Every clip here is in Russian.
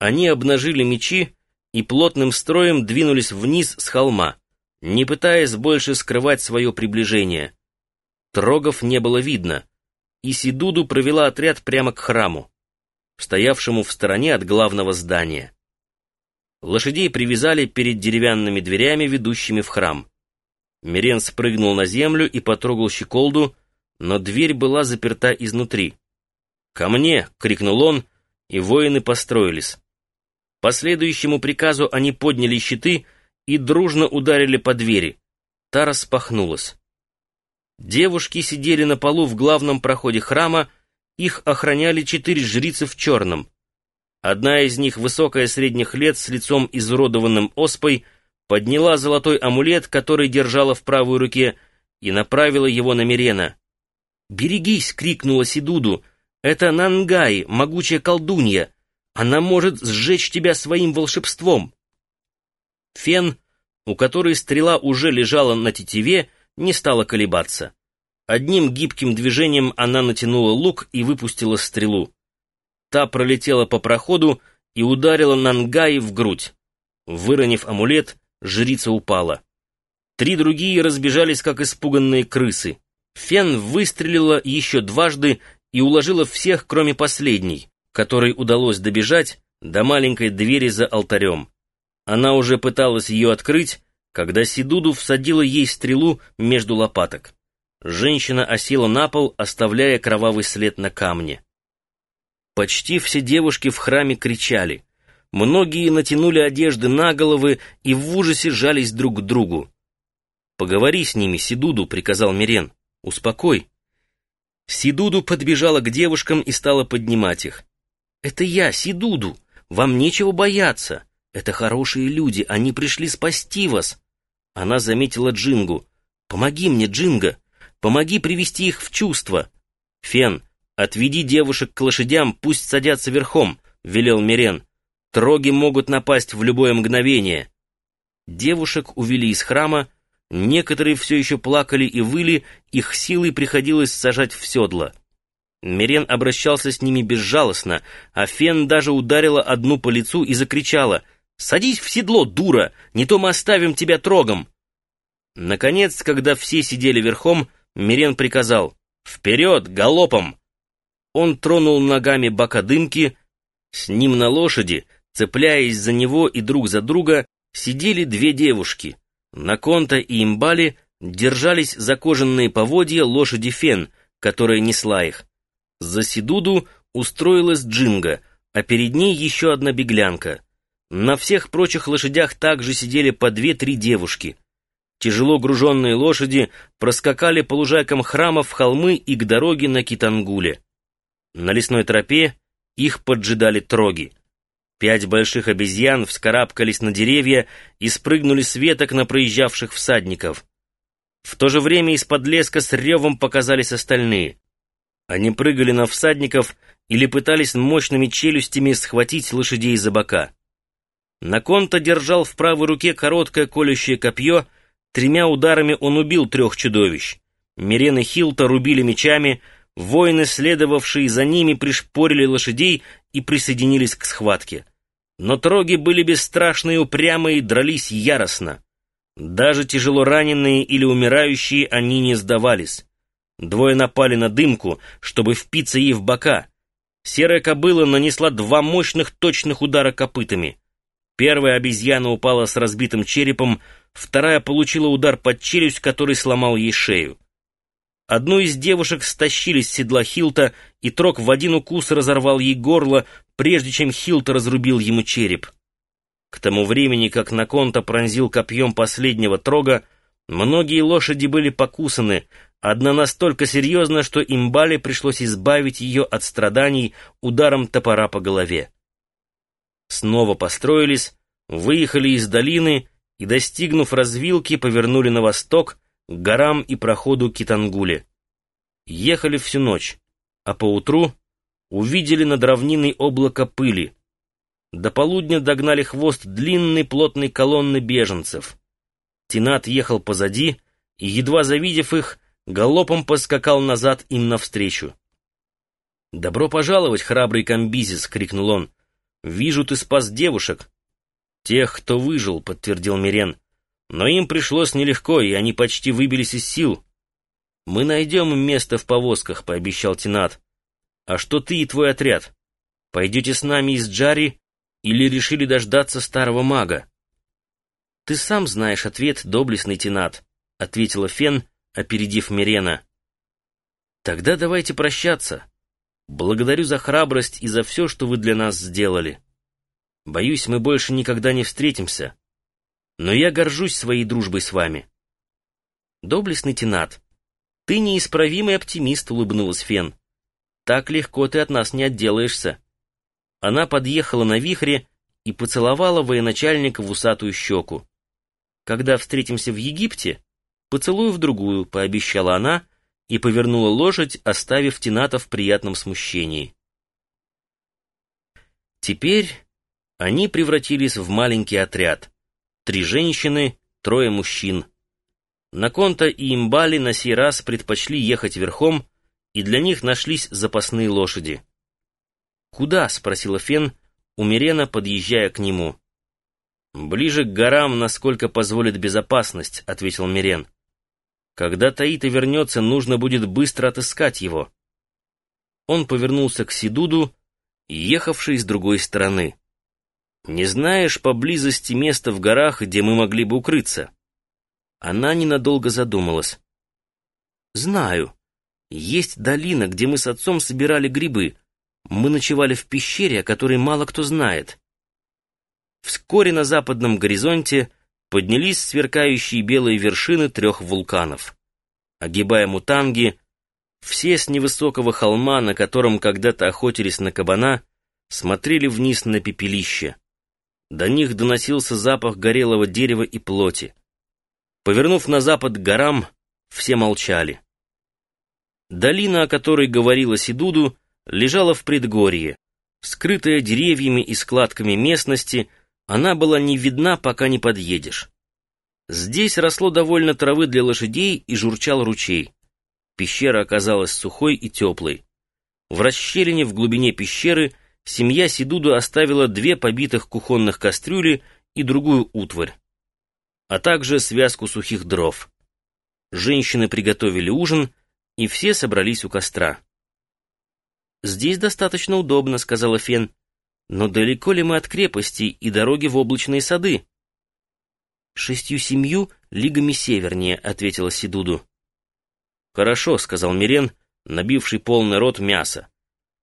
Они обнажили мечи и плотным строем двинулись вниз с холма, не пытаясь больше скрывать свое приближение. Трогов не было видно, и Сидуду провела отряд прямо к храму, стоявшему в стороне от главного здания. Лошадей привязали перед деревянными дверями, ведущими в храм. Мирен спрыгнул на землю и потрогал щеколду, но дверь была заперта изнутри. «Ко мне!» — крикнул он, и воины построились. По следующему приказу они подняли щиты и дружно ударили по двери. Та распахнулась. Девушки сидели на полу в главном проходе храма, их охраняли четыре жрицы в черном. Одна из них, высокая средних лет, с лицом изуродованным оспой, подняла золотой амулет, который держала в правой руке, и направила его на Мирена. «Берегись!» — крикнула Сидуду. «Это Нангай, могучая колдунья. Она может сжечь тебя своим волшебством!» Фен, у которой стрела уже лежала на тетиве, не стала колебаться. Одним гибким движением она натянула лук и выпустила стрелу. Та пролетела по проходу и ударила Нангаи в грудь. Выронив амулет, жрица упала. Три другие разбежались, как испуганные крысы. Фен выстрелила еще дважды и уложила всех, кроме последней, которой удалось добежать до маленькой двери за алтарем. Она уже пыталась ее открыть, когда Сидуду всадила ей стрелу между лопаток. Женщина осела на пол, оставляя кровавый след на камне. Почти все девушки в храме кричали. Многие натянули одежды на головы и в ужасе жались друг к другу. «Поговори с ними, Сидуду», — приказал Мирен. «Успокой». Сидуду подбежала к девушкам и стала поднимать их. «Это я, Сидуду! Вам нечего бояться! Это хорошие люди, они пришли спасти вас!» Она заметила Джингу. «Помоги мне, Джинга! Помоги привести их в чувство!» «Фен, отведи девушек к лошадям, пусть садятся верхом», — велел Мирен. «Троги могут напасть в любое мгновение». Девушек увели из храма, некоторые все еще плакали и выли, их силой приходилось сажать в седло. Мирен обращался с ними безжалостно, а Фен даже ударила одну по лицу и закричала «Садись в седло, дура! Не то мы оставим тебя трогом!» Наконец, когда все сидели верхом, Мирен приказал «Вперед, галопом!» Он тронул ногами бока дымки, с ним на лошади, цепляясь за него и друг за друга, сидели две девушки. На Конта и Имбали держались за кожаные поводья лошади Фен, которая несла их. За Сидуду устроилась Джинга, а перед ней еще одна беглянка. На всех прочих лошадях также сидели по две-три девушки. Тяжело груженные лошади проскакали по лужайкам храма в холмы и к дороге на Китангуле. На лесной тропе их поджидали троги. Пять больших обезьян вскарабкались на деревья и спрыгнули с веток на проезжавших всадников. В то же время из-под леска с ревом показались остальные. Они прыгали на всадников или пытались мощными челюстями схватить лошадей за бока. Наконта держал в правой руке короткое колющее копье, тремя ударами он убил трех чудовищ. Мирен и Хилта рубили мечами, воины, следовавшие за ними, пришпорили лошадей и присоединились к схватке. Но троги были бесстрашны и упрямы и дрались яростно. Даже тяжело раненые или умирающие они не сдавались. Двое напали на дымку, чтобы впиться ей в бока. Серая кобыла нанесла два мощных точных удара копытами. Первая обезьяна упала с разбитым черепом, вторая получила удар под челюсть, который сломал ей шею. Одну из девушек стащили с седла Хилта, и Трок в один укус разорвал ей горло, прежде чем Хилт разрубил ему череп. К тому времени, как Наконта пронзил копьем последнего Трога, многие лошади были покусаны, Одна настолько серьезна, что имбале пришлось избавить ее от страданий ударом топора по голове. Снова построились, выехали из долины и, достигнув развилки, повернули на восток к горам и проходу Китангуле. Ехали всю ночь, а поутру увидели над равниной облако пыли. До полудня догнали хвост длинной плотной колонны беженцев. Тинат ехал позади, и, едва завидев их, галопом поскакал назад им навстречу. «Добро пожаловать, храбрый комбизис!» — крикнул он. Вижу, ты спас девушек». «Тех, кто выжил», — подтвердил Мирен. «Но им пришлось нелегко, и они почти выбились из сил». «Мы найдем им место в повозках», — пообещал Тенат. «А что ты и твой отряд? Пойдете с нами из Джари или решили дождаться старого мага?» «Ты сам знаешь ответ, доблестный Тенат», — ответила Фен, опередив Мирена. «Тогда давайте прощаться. Благодарю за храбрость и за все, что вы для нас сделали. Боюсь, мы больше никогда не встретимся. Но я горжусь своей дружбой с вами». «Доблестный Тенат, ты неисправимый оптимист», — улыбнулась Фен. «Так легко ты от нас не отделаешься». Она подъехала на вихре и поцеловала военачальника в усатую щеку. «Когда встретимся в Египте, поцелую в другую», — пообещала она и повернула лошадь, оставив Тената в приятном смущении. Теперь они превратились в маленький отряд. Три женщины, трое мужчин. Наконта и Имбали на сей раз предпочли ехать верхом, и для них нашлись запасные лошади. «Куда?» — спросила Фен, умеренно подъезжая к нему. «Ближе к горам, насколько позволит безопасность», — ответил Мирен. «Когда Таита вернется, нужно будет быстро отыскать его». Он повернулся к Сидуду, ехавший с другой стороны. «Не знаешь поблизости места в горах, где мы могли бы укрыться?» Она ненадолго задумалась. «Знаю. Есть долина, где мы с отцом собирали грибы. Мы ночевали в пещере, о которой мало кто знает. Вскоре на западном горизонте поднялись сверкающие белые вершины трех вулканов. Огибая мутанги, все с невысокого холма, на котором когда-то охотились на кабана, смотрели вниз на пепелище. До них доносился запах горелого дерева и плоти. Повернув на запад к горам, все молчали. Долина, о которой говорила Сидуду, лежала в предгорье. Скрытая деревьями и складками местности, она была не видна, пока не подъедешь. Здесь росло довольно травы для лошадей и журчал ручей. Пещера оказалась сухой и теплой. В расщелине в глубине пещеры семья Сидуду оставила две побитых кухонных кастрюли и другую утварь, а также связку сухих дров. Женщины приготовили ужин, и все собрались у костра. «Здесь достаточно удобно», — сказала Фен. «Но далеко ли мы от крепости и дороги в облачные сады?» «Шестью-семью лигами севернее», — ответила Сидуду. «Хорошо», — сказал Мирен, набивший полный рот мяса.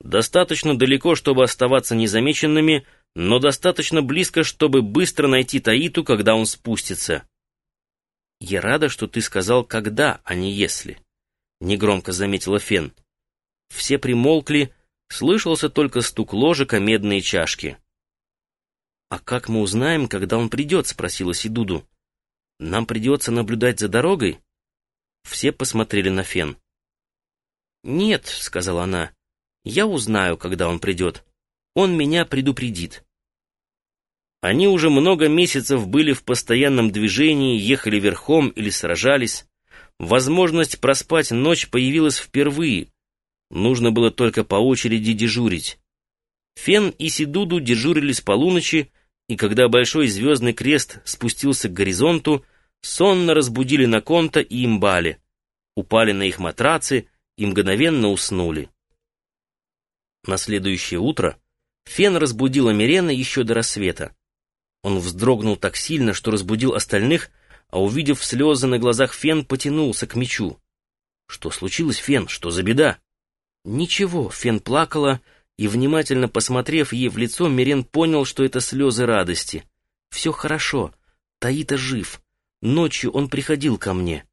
«Достаточно далеко, чтобы оставаться незамеченными, но достаточно близко, чтобы быстро найти Таиту, когда он спустится». «Я рада, что ты сказал «когда», а не «если», — негромко заметила Фен. Все примолкли, слышался только стук ложек о медные чашки. «А как мы узнаем, когда он придет?» — спросила Сидуду. «Нам придется наблюдать за дорогой?» Все посмотрели на Фен. «Нет», — сказала она, — «я узнаю, когда он придет. Он меня предупредит». Они уже много месяцев были в постоянном движении, ехали верхом или сражались. Возможность проспать ночь появилась впервые, Нужно было только по очереди дежурить. Фен и Сидуду дежурили с полуночи, и когда большой звездный крест спустился к горизонту, сонно разбудили Наконта и Имбали, упали на их матрацы и мгновенно уснули. На следующее утро Фен разбудила Мирена еще до рассвета. Он вздрогнул так сильно, что разбудил остальных, а увидев слезы на глазах Фен, потянулся к мечу. «Что случилось, Фен? Что за беда?» Ничего, Фен плакала, и, внимательно посмотрев ей в лицо, Мирен понял, что это слезы радости. «Все хорошо. Таита жив. Ночью он приходил ко мне.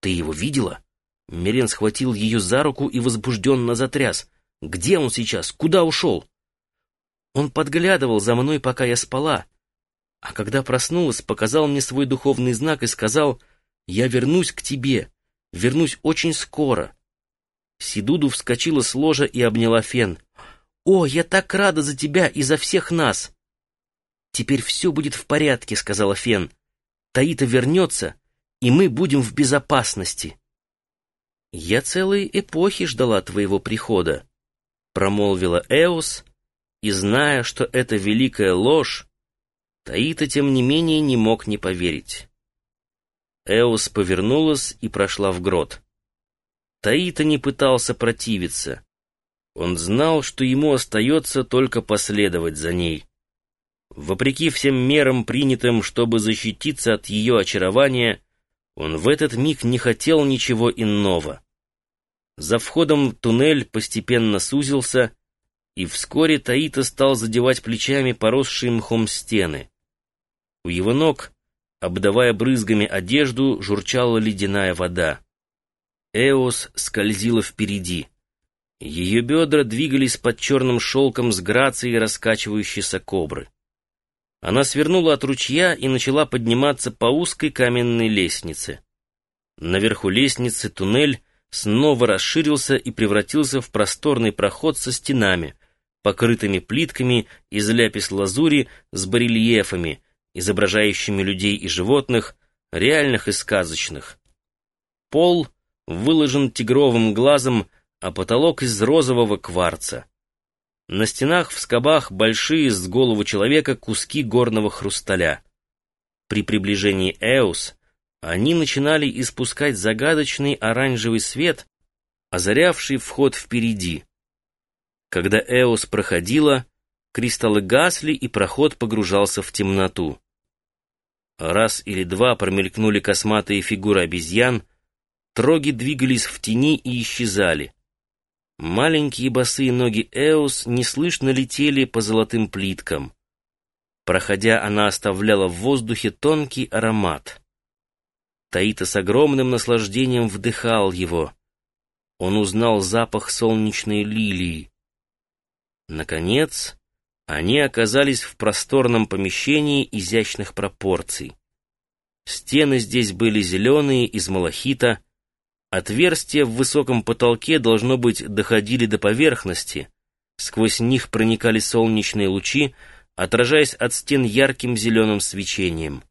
Ты его видела?» Мирен схватил ее за руку и возбужденно затряс. «Где он сейчас? Куда ушел?» Он подглядывал за мной, пока я спала. А когда проснулась, показал мне свой духовный знак и сказал, «Я вернусь к тебе, вернусь очень скоро». Сидуду вскочила с ложа и обняла Фен. «О, я так рада за тебя и за всех нас!» «Теперь все будет в порядке», — сказала Фен. «Таита вернется, и мы будем в безопасности». «Я целые эпохи ждала твоего прихода», — промолвила Эос, и зная, что это великая ложь, Таита, тем не менее, не мог не поверить. Эос повернулась и прошла в грот. Таита не пытался противиться. Он знал, что ему остается только последовать за ней. Вопреки всем мерам, принятым, чтобы защититься от ее очарования, он в этот миг не хотел ничего иного. За входом туннель постепенно сузился, и вскоре Таита стал задевать плечами поросшие мхом стены. У его ног, обдавая брызгами одежду, журчала ледяная вода. Эос скользила впереди. Ее бедра двигались под черным шелком с грацией раскачивающейся кобры. Она свернула от ручья и начала подниматься по узкой каменной лестнице. Наверху лестницы туннель снова расширился и превратился в просторный проход со стенами, покрытыми плитками из ляпис-лазури с барельефами, изображающими людей и животных, реальных и сказочных. Пол выложен тигровым глазом, а потолок из розового кварца. На стенах в скобах большие с голову человека куски горного хрусталя. При приближении Эус они начинали испускать загадочный оранжевый свет, озарявший вход впереди. Когда Эос проходила, кристаллы гасли, и проход погружался в темноту. Раз или два промелькнули косматые фигуры обезьян, троги двигались в тени и исчезали. Маленькие босые ноги Эос неслышно летели по золотым плиткам. Проходя, она оставляла в воздухе тонкий аромат. Таита с огромным наслаждением вдыхал его. Он узнал запах солнечной лилии. Наконец, они оказались в просторном помещении изящных пропорций. Стены здесь были зеленые, из малахита. Отверстия в высоком потолке, должно быть, доходили до поверхности. Сквозь них проникали солнечные лучи, отражаясь от стен ярким зеленым свечением.